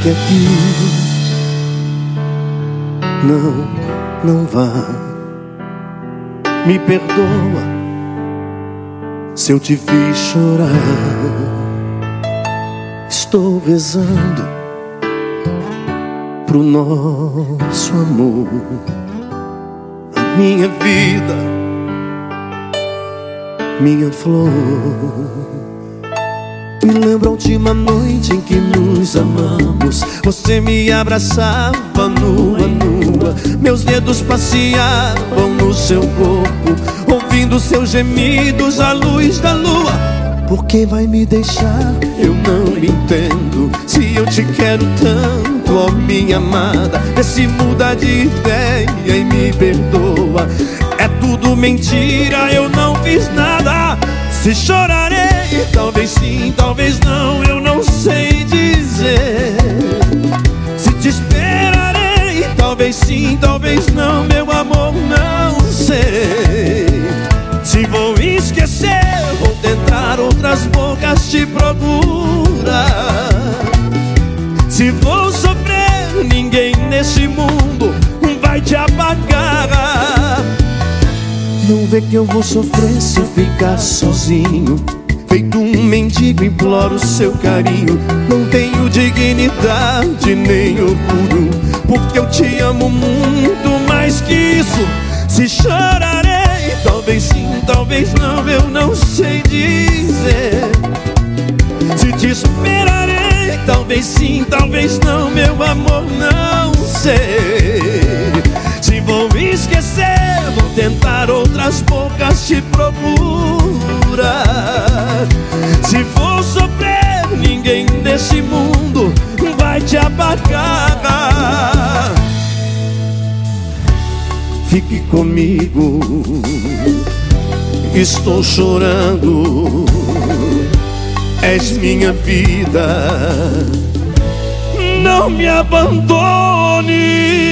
Fique aqui. Não, não vá. Me perdoa se eu te fiz chorar. Estou rezando pro nosso amor. A minha vida, minha flor. Me lembro a última noite em que nos amamos. Você me abraçava nua, nua. Meus dedos passeavam no seu corpo, ouvindo seus gemidos à luz da lua. Por que vai me deixar? Eu não entendo. Se eu te quero tanto, ó minha amada, vê se muda de ideia e me perdoa. É tudo mentira, eu não fiz nada. Se chorarei, talvez sim, talvez não, meu amor, não sei. Se vou esquecer, vou tentar outras bocas te procurar. Se vou sofrer, ninguém nesse mundo vai te apagar. Não vê que eu vou sofrer se eu ficar sozinho. Feito um mendigo, imploro seu carinho. Não tenho dignidade nem orgulho, te amo muito mais que isso. Se chorarei, talvez sim, talvez não, eu não sei dizer. Se te esperarei, talvez sim, talvez não, meu amor, não sei. Se vou esquecer, vou tentar outras bocas te procurar. Se vou sofrer, ninguém nesse mundo vai te apagar. Fique comigo, estou chorando. És minha vida, não me abandone.